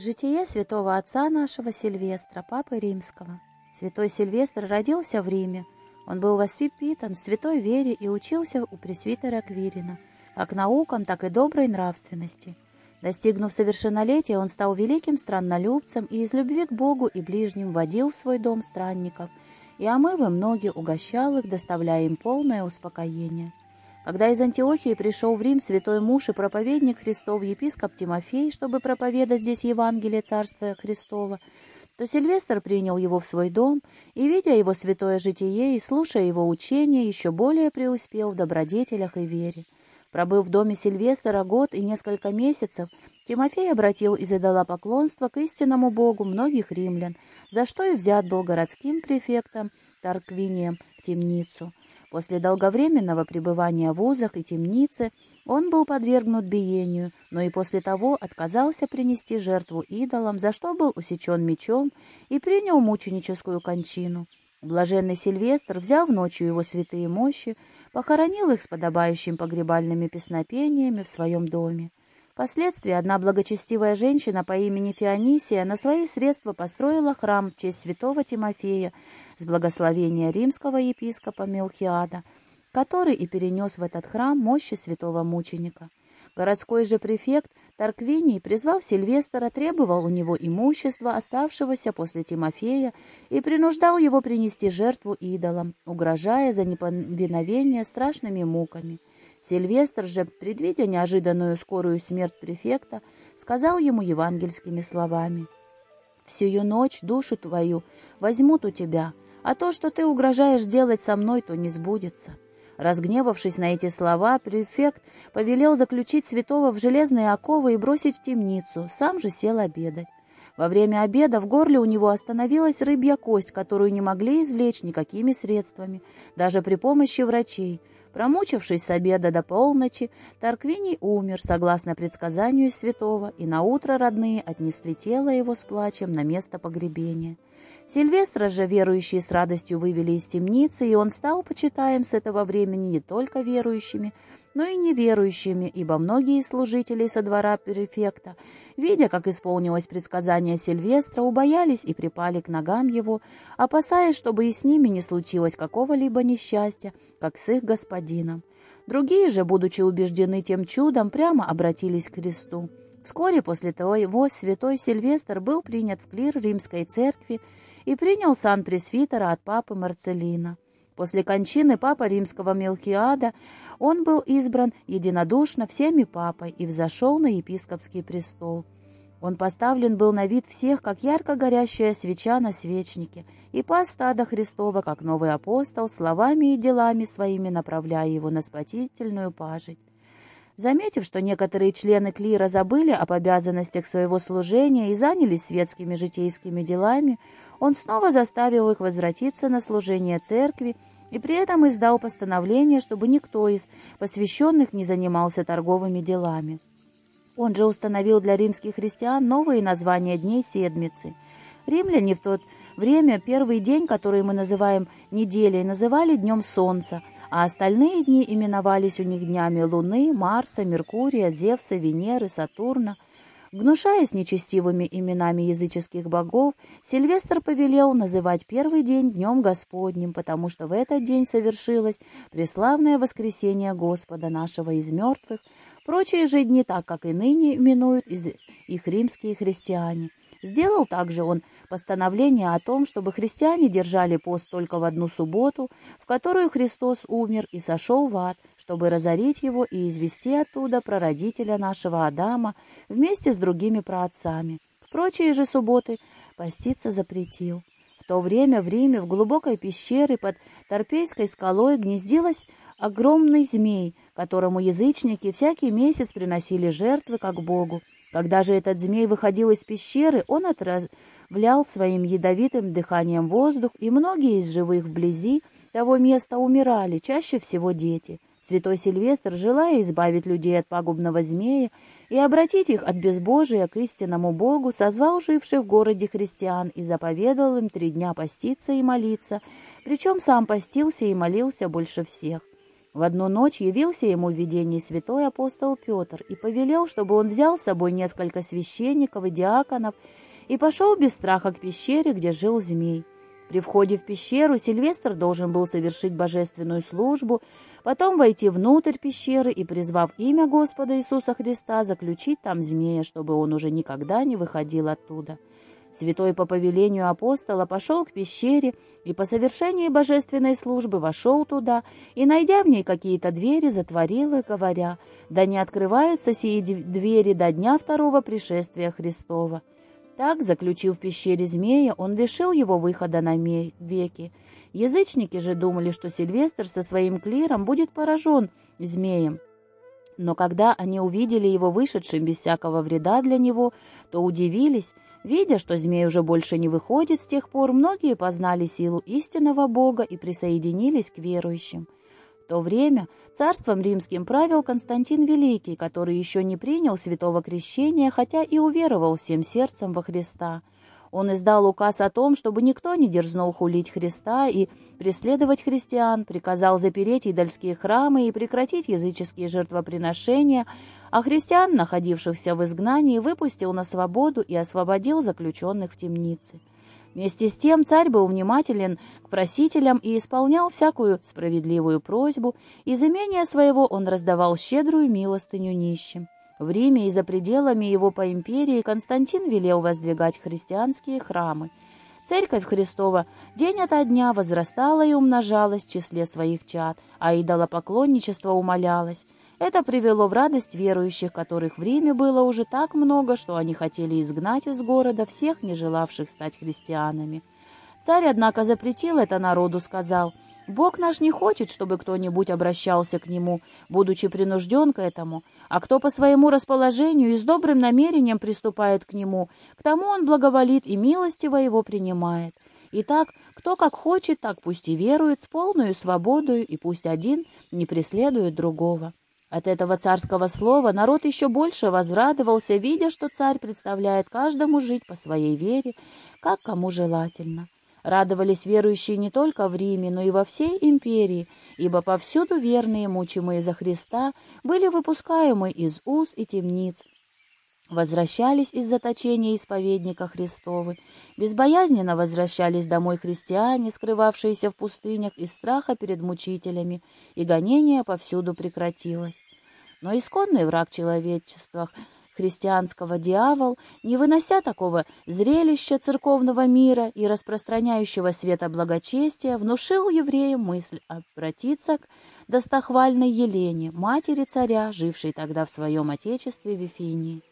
Житие святого отца нашего Сильвестра, папы римского. Святой Сильвестр родился в Риме. Он был воспитан в святой вере и учился у пресвитера Квирина, как наукам, так и доброй нравственности. Достигнув совершеннолетия, он стал великим страннолюбцем и из любви к Богу и ближним водил в свой дом странников, и омывы многие угощал их, доставляя им полное успокоение. Когда из Антиохии пришел в Рим святой муж и проповедник Христов епископ Тимофей, чтобы проповедать здесь Евангелие Царствия Христова, то Сильвестр принял его в свой дом и, видя его святое житие и слушая его учения, еще более преуспел в добродетелях и вере. Пробыв в доме Сильвестра год и несколько месяцев, Тимофей обратил из поклонства к истинному Богу многих римлян, за что и взят был городским префектом Тарквинием в темницу. После долговременного пребывания в узах и темнице он был подвергнут биению, но и после того отказался принести жертву идолам, за что был усечен мечом и принял мученическую кончину. Блаженный Сильвестр взял в ночью его святые мощи, похоронил их с подобающими погребальными песнопениями в своем доме. Впоследствии одна благочестивая женщина по имени Феонисия на свои средства построила храм в честь святого Тимофея с благословения римского епископа Мелхиада, который и перенес в этот храм мощи святого мученика. Городской же префект Тарквиний, призвав Сильвестра, требовал у него имущества, оставшегося после Тимофея, и принуждал его принести жертву идолам, угрожая за неповиновение страшными муками. Сильвестр же, предвидя неожиданную скорую смерть префекта, сказал ему евангельскими словами «Всю ночь душу твою возьмут у тебя, а то, что ты угрожаешь делать со мной, то не сбудется». Разгневавшись на эти слова, префект повелел заключить святого в железные оковы и бросить в темницу, сам же сел обедать. Во время обеда в горле у него остановилась рыбья кость, которую не могли извлечь никакими средствами, даже при помощи врачей. Промучившись с обеда до полночи, Тарквиний умер, согласно предсказанию святого, и наутро родные отнесли тело его с плачем на место погребения. Сильвестра же верующие с радостью вывели из темницы, и он стал почитаем с этого времени не только верующими, но и неверующими, ибо многие служители со двора префекта, видя, как исполнилось предсказание Сильвестра, убоялись и припали к ногам его, опасаясь, чтобы и с ними не случилось какого-либо несчастья, как с их господином. Другие же, будучи убеждены тем чудом, прямо обратились к кресту. Вскоре после того его святой Сильвестр был принят в клир римской церкви и принял сан пресвитера от папы Марцелина. После кончины папа римского Мелкиада он был избран единодушно всеми папой и взошел на епископский престол. Он поставлен был на вид всех, как ярко горящая свеча на свечнике, и пас стада Христова, как новый апостол, словами и делами своими направляя его на спасительную пажить. Заметив, что некоторые члены клира забыли об обязанностях своего служения и занялись светскими житейскими делами, он снова заставил их возвратиться на служение церкви и при этом издал постановление, чтобы никто из посвященных не занимался торговыми делами. Он же установил для римских христиан новые названия дней Седмицы. Римляне в тот время первый день, который мы называем неделей, называли Днем Солнца – а остальные дни именовались у них днями Луны, Марса, Меркурия, Зевса, Венеры, Сатурна. Гнушаясь нечестивыми именами языческих богов, Сильвестр повелел называть первый день Днем Господним, потому что в этот день совершилось преславное воскресение Господа нашего из мертвых. Прочие же дни, так как и ныне именуют их римские христиане. Сделал также он постановление о том, чтобы христиане держали пост только в одну субботу, в которую Христос умер и сошел в ад, чтобы разорить его и извести оттуда прародителя нашего Адама вместе с другими праотцами. Прочие же субботы поститься запретил. В то время в Риме в глубокой пещере под Торпейской скалой гнездилась огромный змей, которому язычники всякий месяц приносили жертвы как Богу. Когда же этот змей выходил из пещеры, он отравлял своим ядовитым дыханием воздух, и многие из живых вблизи того места умирали, чаще всего дети. Святой Сильвестр, желая избавить людей от пагубного змея и обратить их от безбожия к истинному Богу, созвал живших в городе христиан и заповедал им три дня поститься и молиться, причем сам постился и молился больше всех. В одну ночь явился ему в видении святой апостол Петр и повелел, чтобы он взял с собой несколько священников и диаконов и пошел без страха к пещере, где жил змей. При входе в пещеру Сильвестр должен был совершить божественную службу, потом войти внутрь пещеры и, призвав имя Господа Иисуса Христа, заключить там змея, чтобы он уже никогда не выходил оттуда. Святой по повелению апостола пошел к пещере и по совершении божественной службы вошел туда и, найдя в ней какие-то двери, затворил их, говоря, «Да не открываются сии двери до дня второго пришествия Христова». Так, заключив в пещере змея, он лишил его выхода на веки. Язычники же думали, что Сильвестр со своим клиром будет поражен змеем. Но когда они увидели его вышедшим без всякого вреда для него, то удивились. Видя, что змей уже больше не выходит с тех пор, многие познали силу истинного Бога и присоединились к верующим то время царством римским правил Константин Великий, который еще не принял святого крещения, хотя и уверовал всем сердцем во Христа. Он издал указ о том, чтобы никто не дерзнул хулить Христа и преследовать христиан, приказал запереть идольские храмы и прекратить языческие жертвоприношения, а христиан, находившихся в изгнании, выпустил на свободу и освободил заключенных в темнице. Вместе с тем царь был внимателен к просителям и исполнял всякую справедливую просьбу, из имения своего он раздавал щедрую милостыню нищим. В Риме и за пределами его по империи Константин велел воздвигать христианские храмы. Церковь Христова день ото дня возрастала и умножалась в числе своих чад, а идолопоклонничество умолялось. Это привело в радость верующих, которых в Риме было уже так много, что они хотели изгнать из города всех, не желавших стать христианами. Царь, однако, запретил это народу, сказал, «Бог наш не хочет, чтобы кто-нибудь обращался к нему, будучи принужден к этому, а кто по своему расположению и с добрым намерением приступает к нему, к тому он благоволит и милостиво его принимает». Итак, кто как хочет, так пусть и верует с полной свободою, и пусть один не преследует другого. От этого царского слова народ еще больше возрадовался, видя, что царь представляет каждому жить по своей вере, как кому желательно. Радовались верующие не только в Риме, но и во всей империи, ибо повсюду верные, мучимые за Христа, были выпускаемы из уз и темниц, возвращались из заточения исповедника Христовы, безбоязненно возвращались домой христиане, скрывавшиеся в пустынях из страха перед мучителями, и гонение повсюду прекратилось. Но исконный враг человечества, христианского дьявол, не вынося такого зрелища церковного мира и распространяющего света благочестия, внушил евреям мысль обратиться к достохвальной Елене, матери царя, жившей тогда в своем отечестве Вифинии.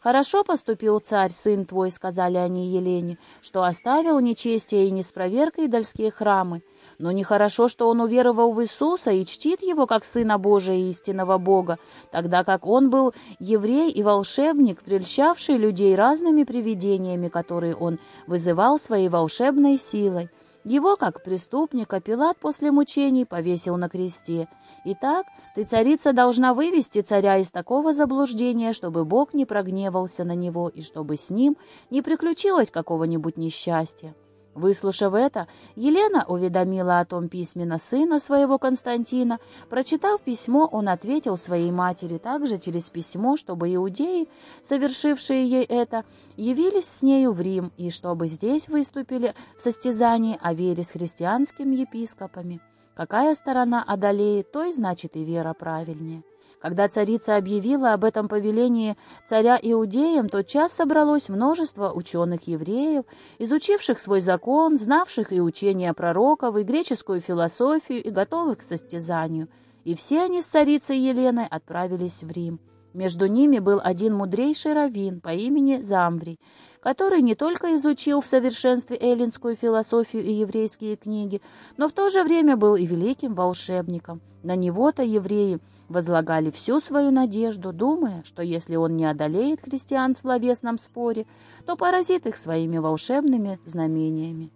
«Хорошо поступил царь, сын твой», — сказали они Елене, «что оставил нечестие и неспроверка идольские храмы. Но нехорошо, что он уверовал в Иисуса и чтит его как сына Божия и истинного Бога, тогда как он был еврей и волшебник, прельщавший людей разными привидениями, которые он вызывал своей волшебной силой. Его, как преступника, Пилат после мучений повесил на кресте. Итак, ты, царица, должна вывести царя из такого заблуждения, чтобы Бог не прогневался на него и чтобы с ним не приключилось какого-нибудь несчастья. Выслушав это, Елена уведомила о том письменно сына своего Константина. Прочитав письмо, он ответил своей матери также через письмо, чтобы иудеи, совершившие ей это, явились с нею в Рим, и чтобы здесь выступили в состязании о вере с христианскими епископами. Какая сторона одолеет, той значит и вера правильнее. Когда царица объявила об этом повелении царя иудеям, тотчас собралось множество ученых-евреев, изучивших свой закон, знавших и учения пророков, и греческую философию, и готовых к состязанию. И все они с царицей Еленой отправились в Рим. Между ними был один мудрейший раввин по имени Замврий, который не только изучил в совершенстве эллинскую философию и еврейские книги, но в то же время был и великим волшебником. На него-то евреи – возлагали всю свою надежду, думая, что если он не одолеет христиан в словесном споре, то поразит их своими волшебными знамениями.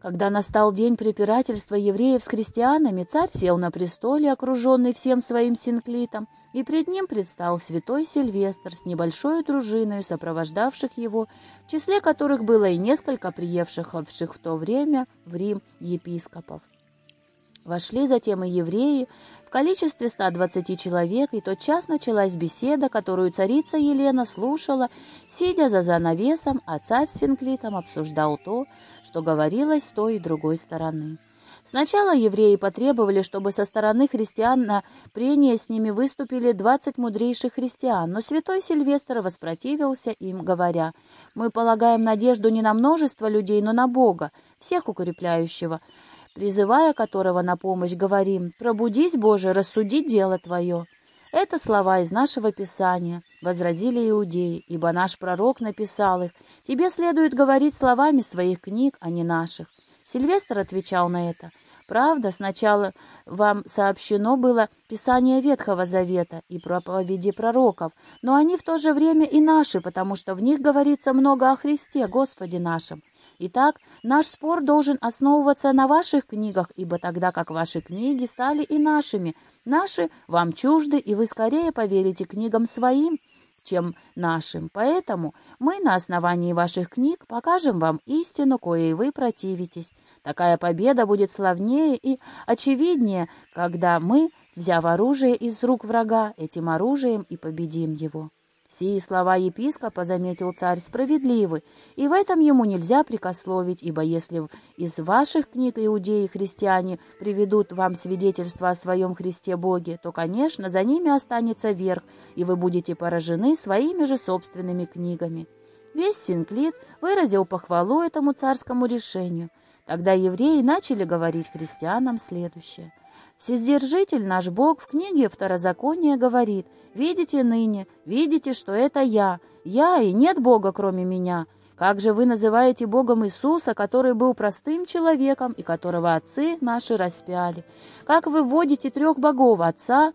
Когда настал день препирательства евреев с христианами, царь сел на престоле, окруженный всем своим синклитом, и пред ним предстал святой Сильвестр с небольшой дружиной, сопровождавших его, в числе которых было и несколько приехавших в то время в Рим епископов. Вошли затем и евреи в количестве 120 человек, и тотчас началась беседа, которую царица Елена слушала, сидя за занавесом, а царь с Синклитом обсуждал то, что говорилось с той и другой стороны. Сначала евреи потребовали, чтобы со стороны христиан на прение с ними выступили двадцать мудрейших христиан, но святой Сильвестр воспротивился им, говоря, «Мы полагаем надежду не на множество людей, но на Бога, всех укрепляющего, призывая которого на помощь, говорим, «Пробудись, Боже, рассуди дело Твое». Это слова из нашего Писания, — возразили иудеи, ибо наш пророк написал их. Тебе следует говорить словами своих книг, а не наших. Сильвестр отвечал на это. Правда, сначала вам сообщено было Писание Ветхого Завета и проповеди пророков, но они в то же время и наши, потому что в них говорится много о Христе, Господе нашем. Итак, наш спор должен основываться на ваших книгах, ибо тогда как ваши книги стали и нашими, наши вам чужды, и вы скорее поверите книгам своим, чем нашим. Поэтому мы на основании ваших книг покажем вам истину, коей вы противитесь. Такая победа будет славнее и очевиднее, когда мы, взяв оружие из рук врага, этим оружием и победим его. Сии слова епископа, заметил царь, справедливы, и в этом ему нельзя прикословить, ибо если из ваших книг иудеи и христиане приведут вам свидетельство о своем Христе Боге, то, конечно, за ними останется верх, и вы будете поражены своими же собственными книгами. Весь Синклит выразил похвалу этому царскому решению. Тогда евреи начали говорить христианам следующее. Вседержитель наш Бог в книге Второзакония говорит, «Видите ныне, видите, что это я, я и нет Бога, кроме меня. Как же вы называете Богом Иисуса, который был простым человеком и которого отцы наши распяли? Как вы вводите трех богов, Отца,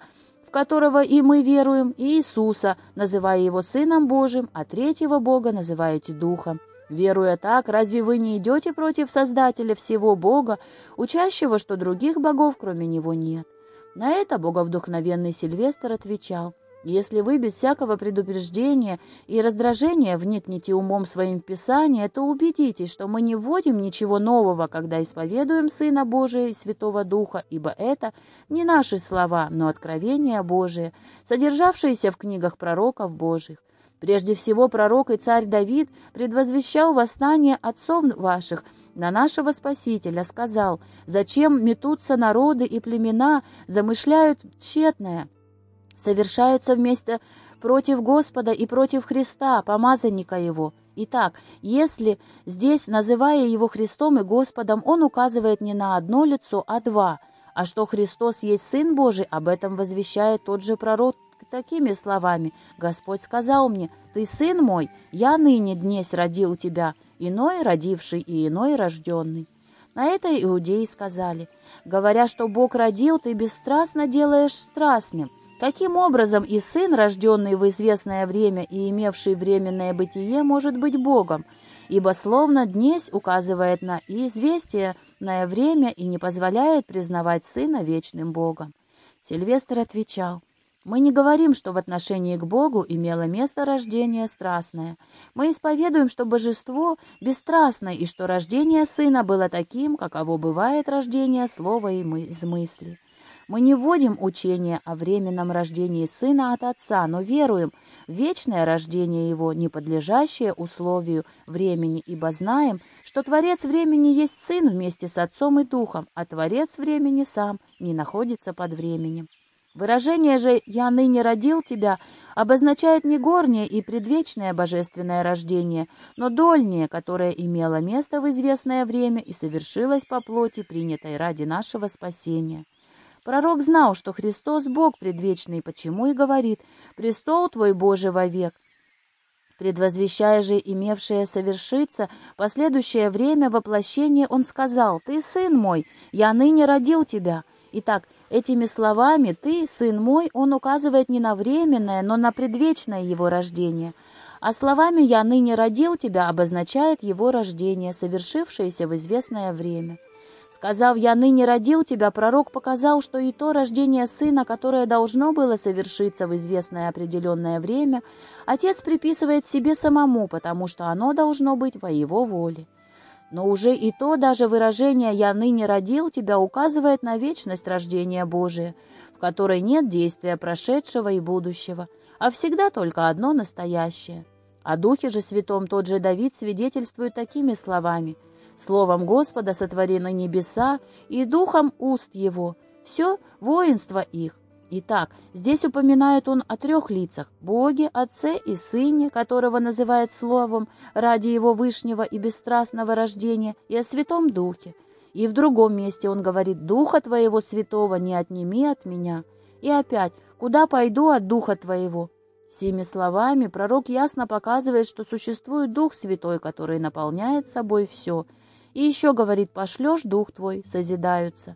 в которого и мы веруем, и Иисуса, называя его Сыном Божьим, а третьего Бога называете Духом? Веруя так, разве вы не идете против Создателя всего Бога, учащего, что других богов кроме Него нет? На это боговдухновенный Сильвестр отвечал, «Если вы без всякого предупреждения и раздражения вникнете умом своим в Писание, то убедитесь, что мы не вводим ничего нового, когда исповедуем Сына Божия и Святого Духа, ибо это не наши слова, но откровения Божие, содержавшиеся в книгах пророков Божьих. Прежде всего пророк и царь Давид предвозвещал восстание отцов ваших на нашего Спасителя, сказал, «Зачем метутся народы и племена, замышляют тщетное, совершаются вместе против Господа и против Христа, помазанника Его». Итак, если здесь, называя Его Христом и Господом, Он указывает не на одно лицо, а два, а что Христос есть Сын Божий, об этом возвещает тот же пророк такими словами. «Господь сказал мне, ты сын мой, я ныне днесь родил тебя, иной родивший и иной рожденный». На это иудеи сказали, говоря, что Бог родил, ты бесстрастно делаешь страстным. Каким образом и сын, рожденный в известное время и имевший временное бытие, может быть Богом? Ибо словно днесь указывает на известное время и не позволяет признавать сына вечным Богом. Сильвестр отвечал, мы не говорим, что в отношении к Богу имело место рождение страстное. Мы исповедуем, что божество бесстрастно и что рождение Сына было таким, каково бывает рождение слова и из мысли. Мы не вводим учение о временном рождении Сына от Отца, но веруем в вечное рождение Его, не подлежащее условию времени, ибо знаем, что Творец времени есть Сын вместе с Отцом и Духом, а Творец времени сам не находится под временем. Выражение же «я ныне родил тебя» обозначает не горнее и предвечное божественное рождение, но дольнее, которое имело место в известное время и совершилось по плоти, принятой ради нашего спасения. Пророк знал, что Христос Бог предвечный, почему и говорит «Престол твой Божий вовек». Предвозвещая же имевшее совершиться последующее время воплощения, он сказал «Ты, сын мой, я ныне родил тебя». Итак, Этими словами «ты, сын мой» он указывает не на временное, но на предвечное его рождение, а словами «я ныне родил тебя» обозначает его рождение, совершившееся в известное время. Сказав «я ныне родил тебя», пророк показал, что и то рождение сына, которое должно было совершиться в известное определенное время, отец приписывает себе самому, потому что оно должно быть во его воле. Но уже и то даже выражение «я ныне родил тебя» указывает на вечность рождения Божия, в которой нет действия прошедшего и будущего, а всегда только одно настоящее. О Духе же Святом тот же Давид свидетельствует такими словами «Словом Господа сотворены небеса, и духом уст Его, все воинство их, Итак, здесь упоминает он о трех лицах – Боге, Отце и Сыне, которого называет Словом ради его вышнего и бесстрастного рождения, и о Святом Духе. И в другом месте он говорит «Духа Твоего Святого не отними от меня». И опять «Куда пойду от Духа Твоего?» Сими словами пророк ясно показывает, что существует Дух Святой, который наполняет собой все. И еще говорит «Пошлешь Дух Твой, созидаются».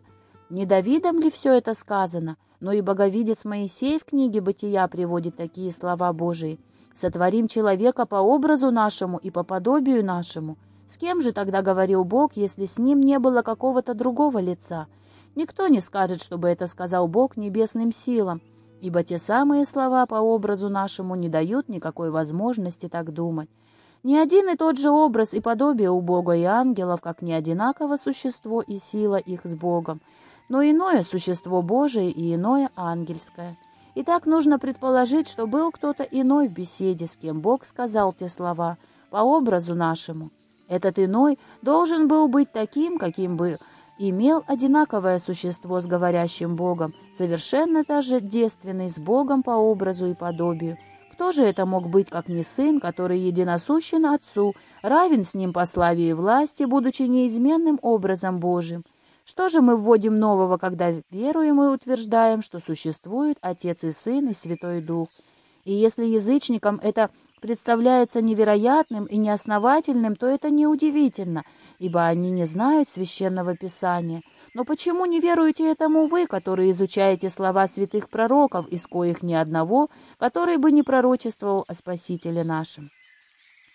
Не Давидом ли все это сказано – но и боговидец Моисей в книге «Бытия» приводит такие слова Божии. «Сотворим человека по образу нашему и по подобию нашему». С кем же тогда говорил Бог, если с ним не было какого-то другого лица? Никто не скажет, чтобы это сказал Бог небесным силам, ибо те самые слова по образу нашему не дают никакой возможности так думать. Ни один и тот же образ и подобие у Бога и ангелов, как не одинаково существо и сила их с Богом, но иное существо Божие и иное ангельское. И так нужно предположить, что был кто-то иной в беседе, с кем Бог сказал те слова, по образу нашему. Этот иной должен был быть таким, каким бы имел одинаковое существо с говорящим Богом, совершенно тождественный с Богом по образу и подобию. Кто же это мог быть, как не сын, который единосущен Отцу, равен с ним по славе и власти, будучи неизменным образом Божиим? Что же мы вводим нового, когда веруем и утверждаем, что существует Отец и Сын и Святой Дух? И если язычникам это представляется невероятным и неосновательным, то это неудивительно, ибо они не знают священного писания. Но почему не веруете этому вы, которые изучаете слова святых пророков, из коих ни одного, который бы не пророчествовал о Спасителе нашем?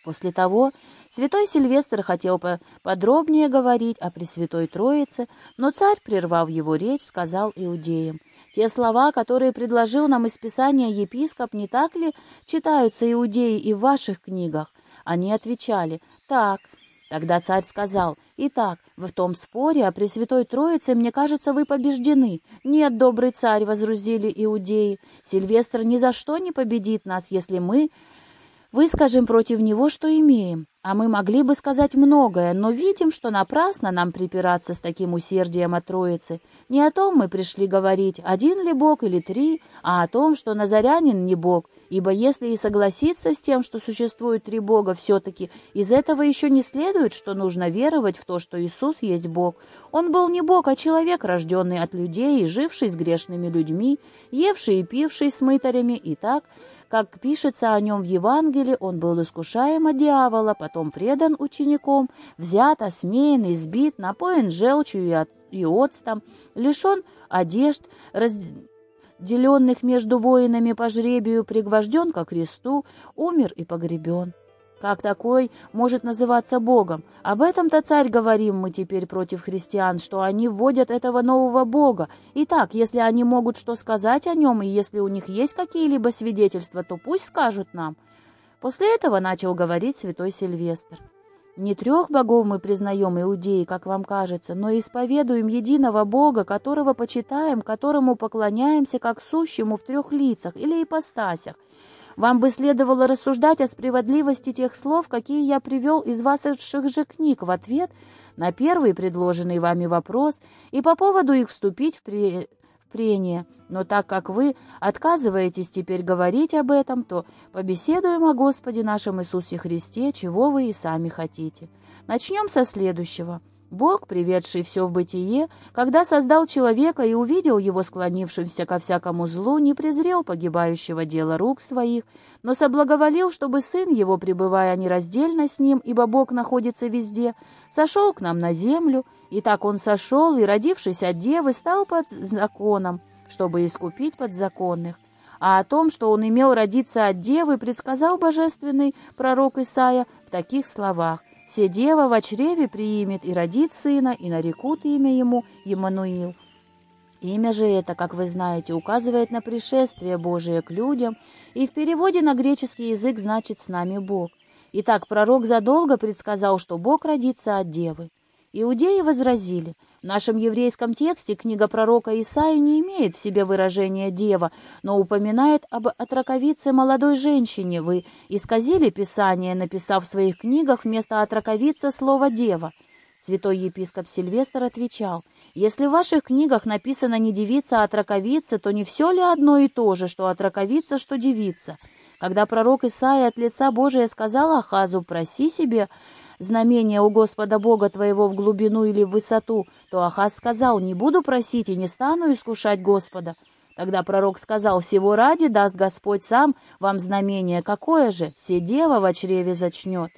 После того святой Сильвестр хотел подробнее говорить о Пресвятой Троице, но царь, прервав его речь, сказал иудеям, «Те слова, которые предложил нам из Писания епископ, не так ли читаются иудеи и в ваших книгах?» Они отвечали, «Так». Тогда царь сказал, «Итак, в том споре о Пресвятой Троице, мне кажется, вы побеждены. Нет, добрый царь, — возразили иудеи, — Сильвестр ни за что не победит нас, если мы Выскажем против него, что имеем, а мы могли бы сказать многое, но видим, что напрасно нам припираться с таким усердием от Троицы. Не о том мы пришли говорить, один ли Бог или три, а о том, что Назарянин не Бог, ибо если и согласиться с тем, что существует три Бога, все-таки из этого еще не следует, что нужно веровать в то, что Иисус есть Бог. Он был не Бог, а человек, рожденный от людей и живший с грешными людьми, евший и пивший с мытарями, и так – как пишется о нем в Евангелии, он был искушаем от дьявола, потом предан учеником, взят, осмеян, избит, напоен желчью и, от, и лишен одежд, разделенных между воинами по жребию, пригвожден ко кресту, умер и погребен. Как такой может называться Богом? Об этом-то, царь, говорим мы теперь против христиан, что они вводят этого нового Бога. Итак, если они могут что сказать о нем, и если у них есть какие-либо свидетельства, то пусть скажут нам. После этого начал говорить святой Сильвестр. Не трех богов мы признаем, иудеи, как вам кажется, но исповедуем единого Бога, которого почитаем, которому поклоняемся как сущему в трех лицах или ипостасях, вам бы следовало рассуждать о справедливости тех слов, какие я привел из ваших же книг в ответ на первый предложенный вами вопрос и по поводу их вступить в, при... в прение. Но так как вы отказываетесь теперь говорить об этом, то побеседуем о Господе нашем Иисусе Христе, чего вы и сами хотите. Начнем со следующего – Бог, приведший все в бытие, когда создал человека и увидел его склонившимся ко всякому злу, не презрел погибающего дела рук своих, но соблаговолил, чтобы сын его, пребывая нераздельно с ним, ибо Бог находится везде, сошел к нам на землю, и так он сошел, и, родившись от девы, стал под законом, чтобы искупить подзаконных. А о том, что он имел родиться от девы, предсказал божественный пророк Исаия в таких словах Се дева в чреве приимет и родит сына, и нарекут имя ему Емануил. Имя же это, как вы знаете, указывает на пришествие Божие к людям, и в переводе на греческий язык значит «с нами Бог». Итак, пророк задолго предсказал, что Бог родится от девы. Иудеи возразили, нашем еврейском тексте книга пророка Исаии не имеет в себе выражения «дева», но упоминает об отраковице молодой женщине. Вы исказили Писание, написав в своих книгах вместо отраковицы слово «дева». Святой епископ Сильвестр отвечал, «Если в ваших книгах написано не девица, а отраковица, то не все ли одно и то же, что отраковица, что девица?» Когда пророк Исаия от лица Божия сказал Ахазу, «Проси себе знамение у Господа Бога твоего в глубину или в высоту, то Ахаз сказал, не буду просить и не стану искушать Господа. Тогда пророк сказал, всего ради даст Господь сам вам знамение, какое же, се дева в чреве зачнет.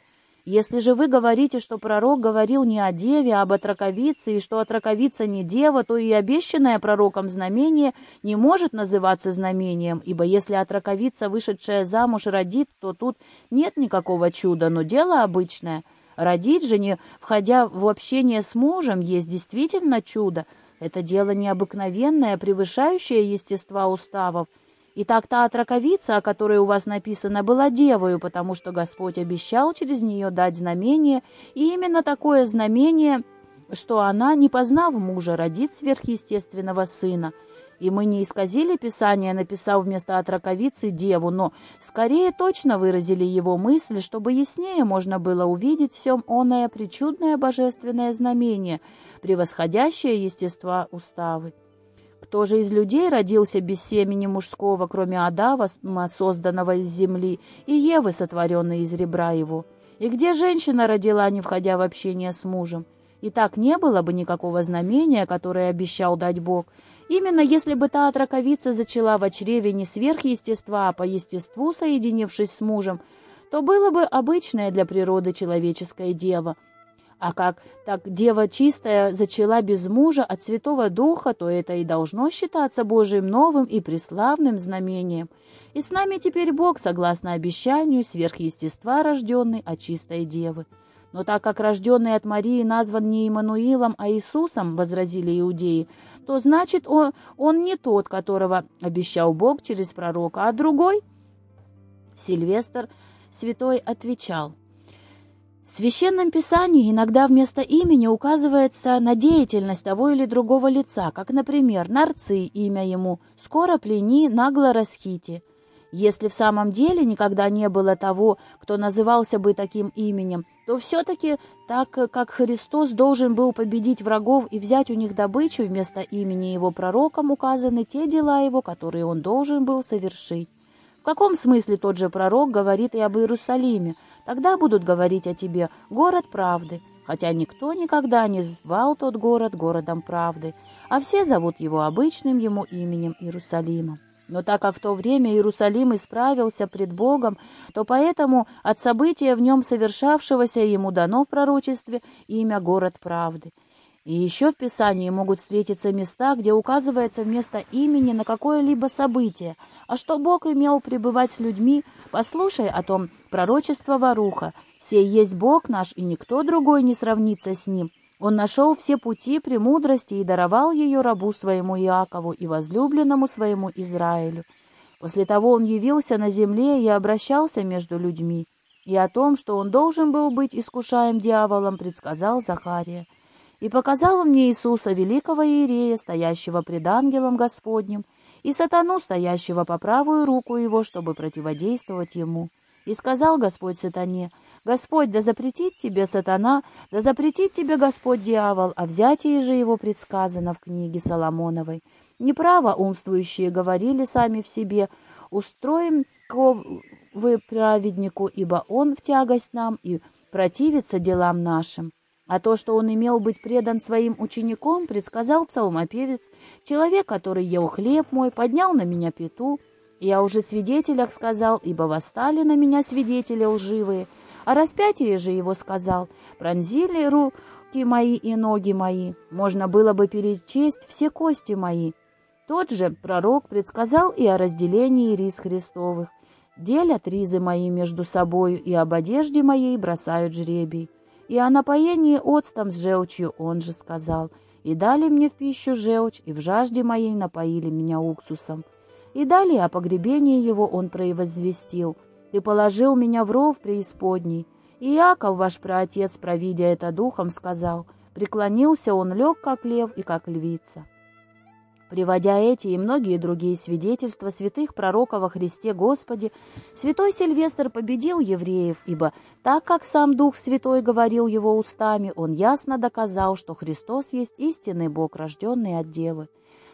Если же вы говорите, что пророк говорил не о деве, а об отраковице, и что отраковица не дева, то и обещанное пророком знамение не может называться знамением, ибо если отраковица, вышедшая замуж, родит, то тут нет никакого чуда, но дело обычное — Родить же, не входя в общение с мужем, есть действительно чудо. Это дело необыкновенное, превышающее естества уставов. И так та отраковица, о которой у вас написано, была девою, потому что Господь обещал через нее дать знамение, и именно такое знамение, что она, не познав мужа, родит сверхъестественного сына — и мы не исказили Писание, написав вместо отраковицы деву, но скорее точно выразили его мысли, чтобы яснее можно было увидеть всем оное причудное божественное знамение, превосходящее естества уставы. Кто же из людей родился без семени мужского, кроме Адава, созданного из земли, и Евы, сотворенной из ребра его? И где женщина родила, не входя в общение с мужем? И так не было бы никакого знамения, которое обещал дать Бог, Именно если бы та отраковица зачала в чреве не сверхъестества, а по естеству, соединившись с мужем, то было бы обычное для природы человеческое дева. А как так дева чистая зачала без мужа от Святого Духа, то это и должно считаться Божьим новым и преславным знамением. И с нами теперь Бог, согласно обещанию, сверхъестества рожденный от чистой девы. Но так как рожденный от Марии назван не Иммануилом, а Иисусом, возразили иудеи, то значит он, он не тот, которого обещал Бог через пророка, а другой. Сильвестр святой отвечал, в Священном Писании иногда вместо имени указывается на деятельность того или другого лица, как, например, Нарций, имя ему, «Скоро плени, нагло расхити». Если в самом деле никогда не было того, кто назывался бы таким именем, то все-таки так как Христос должен был победить врагов и взять у них добычу, вместо имени его пророком указаны те дела его, которые он должен был совершить. В каком смысле тот же пророк говорит и об Иерусалиме? Тогда будут говорить о тебе «город правды», хотя никто никогда не звал тот город городом правды, а все зовут его обычным ему именем Иерусалимом. Но так как в то время Иерусалим исправился пред Богом, то поэтому от события в нем совершавшегося ему дано в пророчестве имя «Город правды». И еще в Писании могут встретиться места, где указывается вместо имени на какое-либо событие. А что Бог имел пребывать с людьми, послушай о том пророчество Варуха. «Сей есть Бог наш, и никто другой не сравнится с ним. Он нашел все пути премудрости и даровал ее рабу своему Иакову и возлюбленному своему Израилю. После того он явился на земле и обращался между людьми. И о том, что он должен был быть искушаем дьяволом, предсказал Захария. И показал мне Иисуса, великого Иерея, стоящего пред ангелом Господним, и сатану, стоящего по правую руку его, чтобы противодействовать ему. И сказал Господь сатане, «Господь, да запретит тебе сатана, да запретит тебе Господь дьявол, а взятие же его предсказано в книге Соломоновой. Неправо умствующие говорили сами в себе, устроим вы праведнику, ибо он в тягость нам и противится делам нашим». А то, что он имел быть предан своим учеником, предсказал псалмопевец, человек, который ел хлеб мой, поднял на меня пету, я уже свидетелях сказал, ибо восстали на меня свидетели лживые. А распятие же его сказал, пронзили руки мои и ноги мои. Можно было бы перечесть все кости мои. Тот же пророк предсказал и о разделении рис Христовых. Делят ризы мои между собою, и об одежде моей бросают жребий. И о напоении оцтом с желчью он же сказал. И дали мне в пищу желчь, и в жажде моей напоили меня уксусом. И далее о погребении его он произвестил. ты положил меня в ров преисподней. И Иаков, ваш праотец, провидя это духом, сказал, преклонился он, лег, как лев и как львица. Приводя эти и многие другие свидетельства святых пророков о Христе Господе, святой Сильвестр победил евреев, ибо так как сам Дух Святой говорил его устами, он ясно доказал, что Христос есть истинный Бог, рожденный от Девы.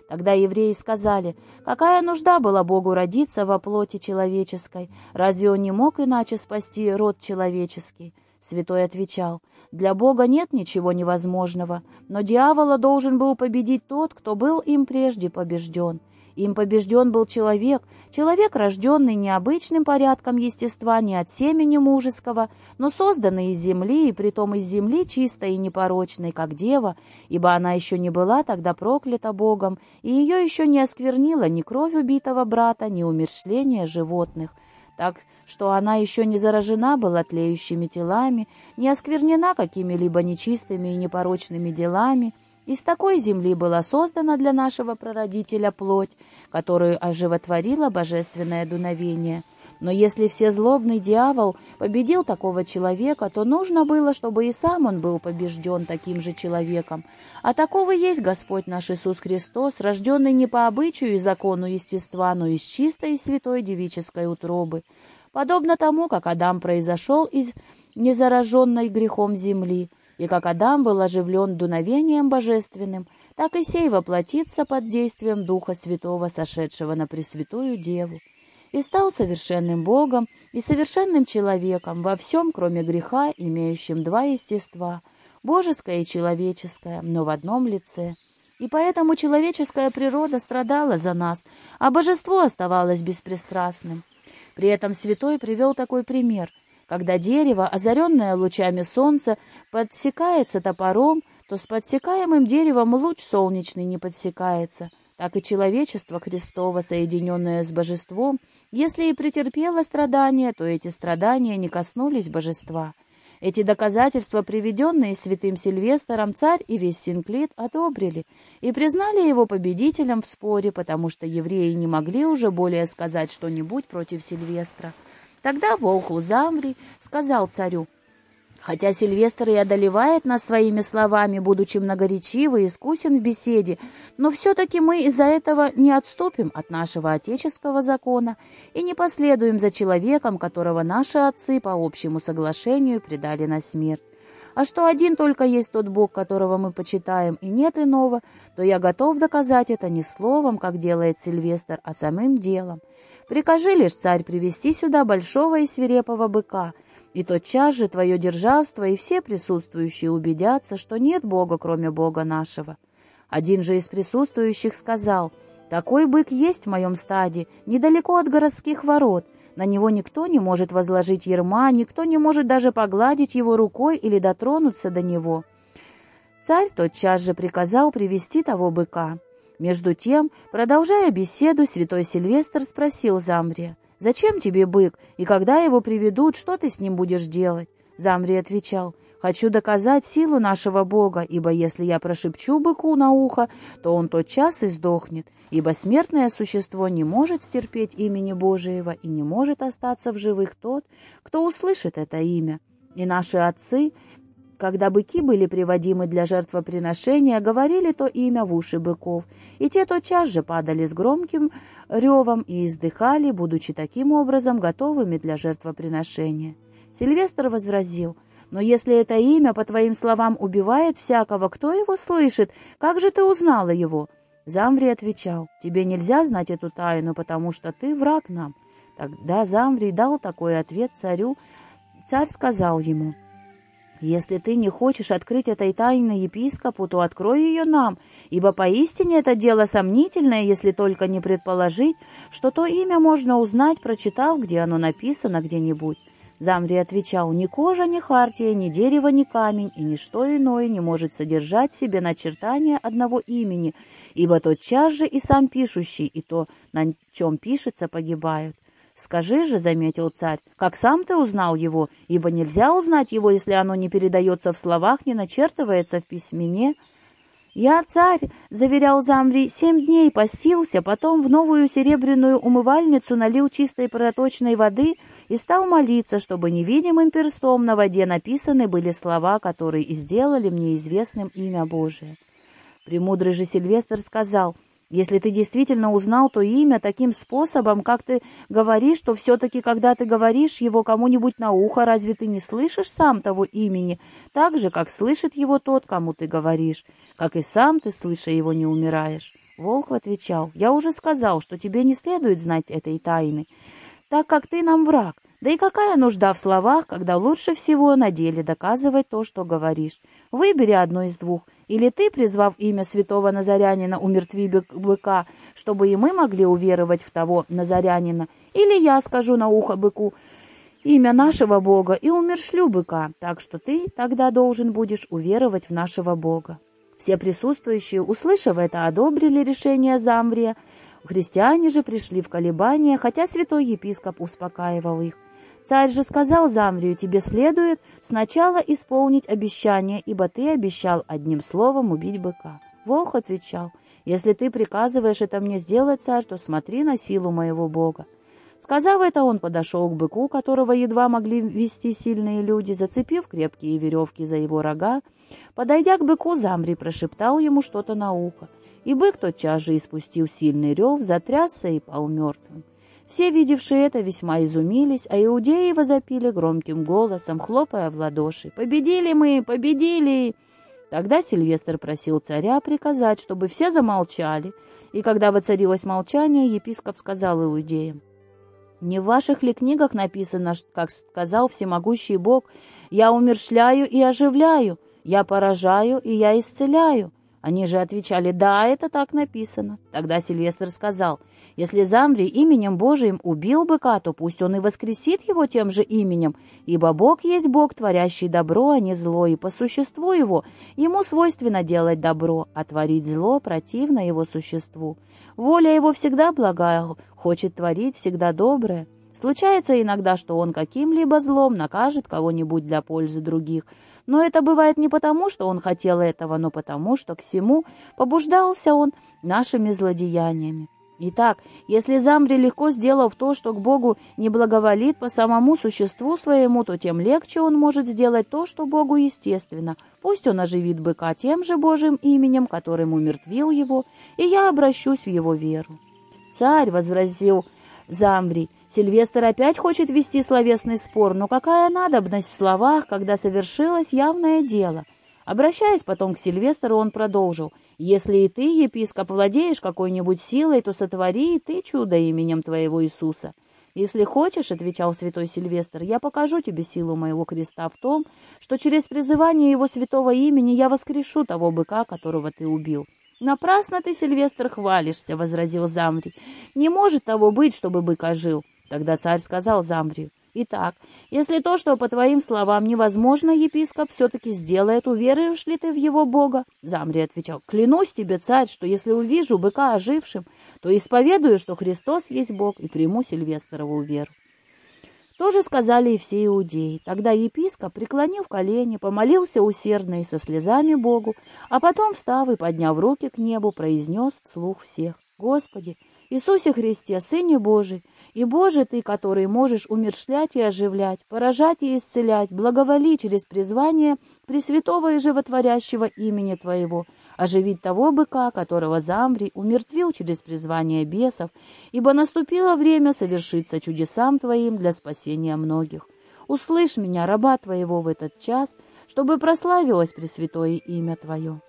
Тогда евреи сказали, какая нужда была Богу родиться во плоти человеческой, разве он не мог иначе спасти род человеческий? Святой отвечал, «Для Бога нет ничего невозможного, но дьявола должен был победить тот, кто был им прежде побежден. Им побежден был человек, человек, рожденный необычным порядком естества, не от семени мужеского, но созданный из земли, и притом из земли чистой и непорочной, как дева, ибо она еще не была тогда проклята Богом, и ее еще не осквернила ни кровь убитого брата, ни умершление животных» так что она еще не заражена была тлеющими телами, не осквернена какими-либо нечистыми и непорочными делами, из такой земли была создана для нашего прародителя плоть, которую оживотворило божественное дуновение — но если всезлобный дьявол победил такого человека, то нужно было, чтобы и сам он был побежден таким же человеком. А такого есть Господь наш Иисус Христос, рожденный не по обычаю и закону естества, но из чистой и святой девической утробы. Подобно тому, как Адам произошел из незараженной грехом земли, и как Адам был оживлен дуновением божественным, так и сей воплотится под действием Духа Святого, сошедшего на Пресвятую Деву и стал совершенным Богом и совершенным человеком во всем, кроме греха, имеющим два естества, божеское и человеческое, но в одном лице. И поэтому человеческая природа страдала за нас, а божество оставалось беспристрастным. При этом святой привел такой пример. Когда дерево, озаренное лучами солнца, подсекается топором, то с подсекаемым деревом луч солнечный не подсекается — так и человечество Христово, соединенное с божеством, если и претерпело страдания, то эти страдания не коснулись божества. Эти доказательства, приведенные святым Сильвестром, царь и весь Синклит одобрили и признали его победителем в споре, потому что евреи не могли уже более сказать что-нибудь против Сильвестра. Тогда Волху Замври сказал царю, Хотя Сильвестр и одолевает нас своими словами, будучи многоречивый и искусен в беседе, но все-таки мы из-за этого не отступим от нашего отеческого закона и не последуем за человеком, которого наши отцы по общему соглашению предали на смерть. А что один только есть тот Бог, которого мы почитаем, и нет иного, то я готов доказать это не словом, как делает Сильвестр, а самым делом. Прикажи лишь, царь, привести сюда большого и свирепого быка — и тотчас же твое державство и все присутствующие убедятся, что нет Бога, кроме Бога нашего. Один же из присутствующих сказал, «Такой бык есть в моем стаде, недалеко от городских ворот. На него никто не может возложить ерма, никто не может даже погладить его рукой или дотронуться до него». Царь тотчас же приказал привести того быка. Между тем, продолжая беседу, святой Сильвестр спросил Замрия, «Зачем тебе бык? И когда его приведут, что ты с ним будешь делать?» Замри отвечал, «Хочу доказать силу нашего Бога, ибо если я прошепчу быку на ухо, то он тотчас и сдохнет, ибо смертное существо не может стерпеть имени Божиего и не может остаться в живых тот, кто услышит это имя. И наши отцы когда быки были приводимы для жертвоприношения, говорили то имя в уши быков, и те тотчас же падали с громким ревом и издыхали, будучи таким образом готовыми для жертвоприношения. Сильвестр возразил, «Но если это имя, по твоим словам, убивает всякого, кто его слышит? Как же ты узнала его?» Замври отвечал, «Тебе нельзя знать эту тайну, потому что ты враг нам». Тогда Замври дал такой ответ царю. Царь сказал ему, если ты не хочешь открыть этой тайны епископу, то открой ее нам, ибо поистине это дело сомнительное, если только не предположить, что то имя можно узнать, прочитав, где оно написано где-нибудь. Замри отвечал, «Ни кожа, ни хартия, ни дерево, ни камень, и ничто иное не может содержать в себе начертания одного имени, ибо тот час же и сам пишущий, и то, на чем пишется, погибают. «Скажи же», — заметил царь, — «как сам ты узнал его? Ибо нельзя узнать его, если оно не передается в словах, не начертывается в письмене». «Я царь», — заверял Замври, — «семь дней постился, потом в новую серебряную умывальницу налил чистой проточной воды и стал молиться, чтобы невидимым перстом на воде написаны были слова, которые и сделали мне известным имя Божие». Премудрый же Сильвестр сказал, если ты действительно узнал то имя таким способом, как ты говоришь, то все-таки, когда ты говоришь его кому-нибудь на ухо, разве ты не слышишь сам того имени, так же, как слышит его тот, кому ты говоришь, как и сам ты, слыша его, не умираешь?» Волх отвечал, «Я уже сказал, что тебе не следует знать этой тайны, так как ты нам враг. Да и какая нужда в словах, когда лучше всего на деле доказывать то, что говоришь? Выбери одно из двух. Или ты, призвав имя святого Назарянина, умертви быка, чтобы и мы могли уверовать в того Назарянина. Или я скажу на ухо быку имя нашего Бога и умершлю быка, так что ты тогда должен будешь уверовать в нашего Бога. Все присутствующие, услышав это, одобрили решение Замврия. Христиане же пришли в колебания, хотя святой епископ успокаивал их. Царь же сказал Замрию, тебе следует сначала исполнить обещание, ибо ты обещал одним словом убить быка. Волх отвечал, если ты приказываешь это мне сделать, царь, то смотри на силу моего Бога. Сказав это, он подошел к быку, которого едва могли вести сильные люди, зацепив крепкие веревки за его рога. Подойдя к быку, Замри прошептал ему что-то на ухо, и бык тотчас же испустил сильный рев, затрясся и пал мертвым. Все, видевшие это, весьма изумились, а иудеи возопили громким голосом, хлопая в ладоши. «Победили мы! Победили!» Тогда Сильвестр просил царя приказать, чтобы все замолчали, и когда воцарилось молчание, епископ сказал иудеям, «Не в ваших ли книгах написано, как сказал всемогущий Бог, «Я умершляю и оживляю, я поражаю и я исцеляю»?» Они же отвечали, «Да, это так написано». Тогда Сильвестр сказал, «Если Замври именем Божиим убил быка, то пусть он и воскресит его тем же именем, ибо Бог есть Бог, творящий добро, а не зло, и по существу его ему свойственно делать добро, а творить зло противно его существу. Воля его всегда благая, хочет творить всегда доброе». Случается иногда, что он каким-либо злом накажет кого-нибудь для пользы других, но это бывает не потому, что он хотел этого, но потому, что к всему побуждался он нашими злодеяниями. Итак, если Замбри легко сделал то, что к Богу не благоволит по самому существу своему, то тем легче он может сделать то, что Богу естественно. Пусть он оживит быка тем же Божьим именем, которым умертвил его, и я обращусь в его веру. Царь возразил Замври, Сильвестр опять хочет вести словесный спор, но какая надобность в словах, когда совершилось явное дело? Обращаясь потом к Сильвестру, он продолжил. «Если и ты, епископ, владеешь какой-нибудь силой, то сотвори и ты чудо именем твоего Иисуса». «Если хочешь, — отвечал святой Сильвестр, — я покажу тебе силу моего креста в том, что через призывание его святого имени я воскрешу того быка, которого ты убил». «Напрасно ты, Сильвестр, хвалишься», — возразил Замври. «Не может того быть, чтобы бык ожил». Тогда царь сказал Замврию, «Итак, если то, что по твоим словам невозможно, епископ все-таки сделает, уверуешь ли ты в его Бога?» Замври отвечал, «Клянусь тебе, царь, что если увижу быка ожившим, то исповедую, что Христос есть Бог, и приму Сильвестрову веру». Тоже сказали и все иудеи. Тогда епископ, преклонив колени, помолился усердно и со слезами Богу, а потом, встав и подняв руки к небу, произнес вслух всех. «Господи, Иисусе Христе, Сыне Божий, и Боже Ты, который можешь умершлять и оживлять, поражать и исцелять, благоволи через призвание Пресвятого и Животворящего имени Твоего, оживить того быка, которого Замври умертвил через призвание бесов, ибо наступило время совершиться чудесам Твоим для спасения многих. Услышь меня, раба Твоего, в этот час, чтобы прославилось Пресвятое имя Твое».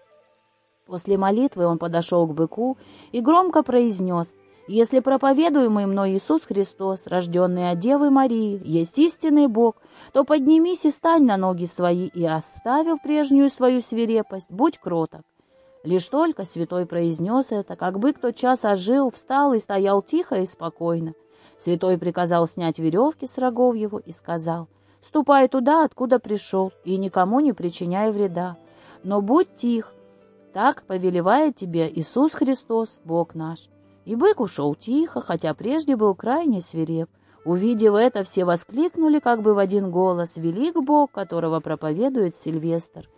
После молитвы он подошел к быку и громко произнес — если проповедуемый мной Иисус Христос, рожденный от Девы Марии, есть истинный Бог, то поднимись и стань на ноги свои, и, оставив прежнюю свою свирепость, будь кроток. Лишь только святой произнес это, как бы кто час ожил, встал и стоял тихо и спокойно. Святой приказал снять веревки с рогов его и сказал, «Ступай туда, откуда пришел, и никому не причиняй вреда. Но будь тих, так повелевает тебе Иисус Христос, Бог наш». И бык ушел тихо, хотя прежде был крайне свиреп. Увидев это, все воскликнули как бы в один голос «Велик Бог, которого проповедует Сильвестр».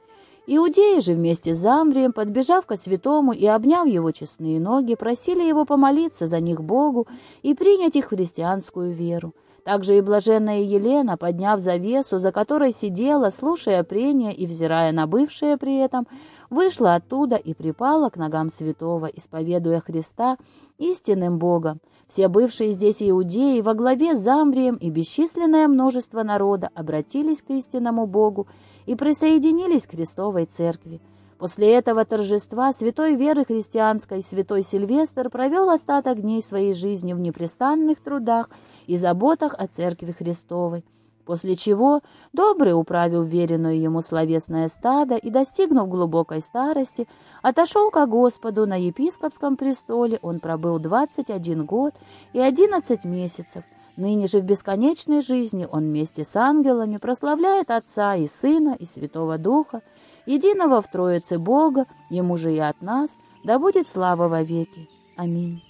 Иудеи же вместе с Замврием, подбежав ко святому и обняв его честные ноги, просили его помолиться за них Богу и принять их христианскую веру. Также и блаженная Елена, подняв завесу, за которой сидела, слушая прения и взирая на бывшее при этом, вышла оттуда и припала к ногам святого, исповедуя Христа истинным Богом. Все бывшие здесь иудеи во главе с Замврием и бесчисленное множество народа обратились к истинному Богу и присоединились к Христовой Церкви. После этого торжества святой веры христианской святой Сильвестр провел остаток дней своей жизни в непрестанных трудах и заботах о Церкви Христовой, после чего, добрый управив веренную ему словесное стадо и, достигнув глубокой старости, отошел ко Господу на епископском престоле, он пробыл 21 год и 11 месяцев, Ныне же в бесконечной жизни он вместе с ангелами прославляет Отца и Сына и Святого Духа, единого в Троице Бога, ему же и от нас, да будет слава во веки. Аминь.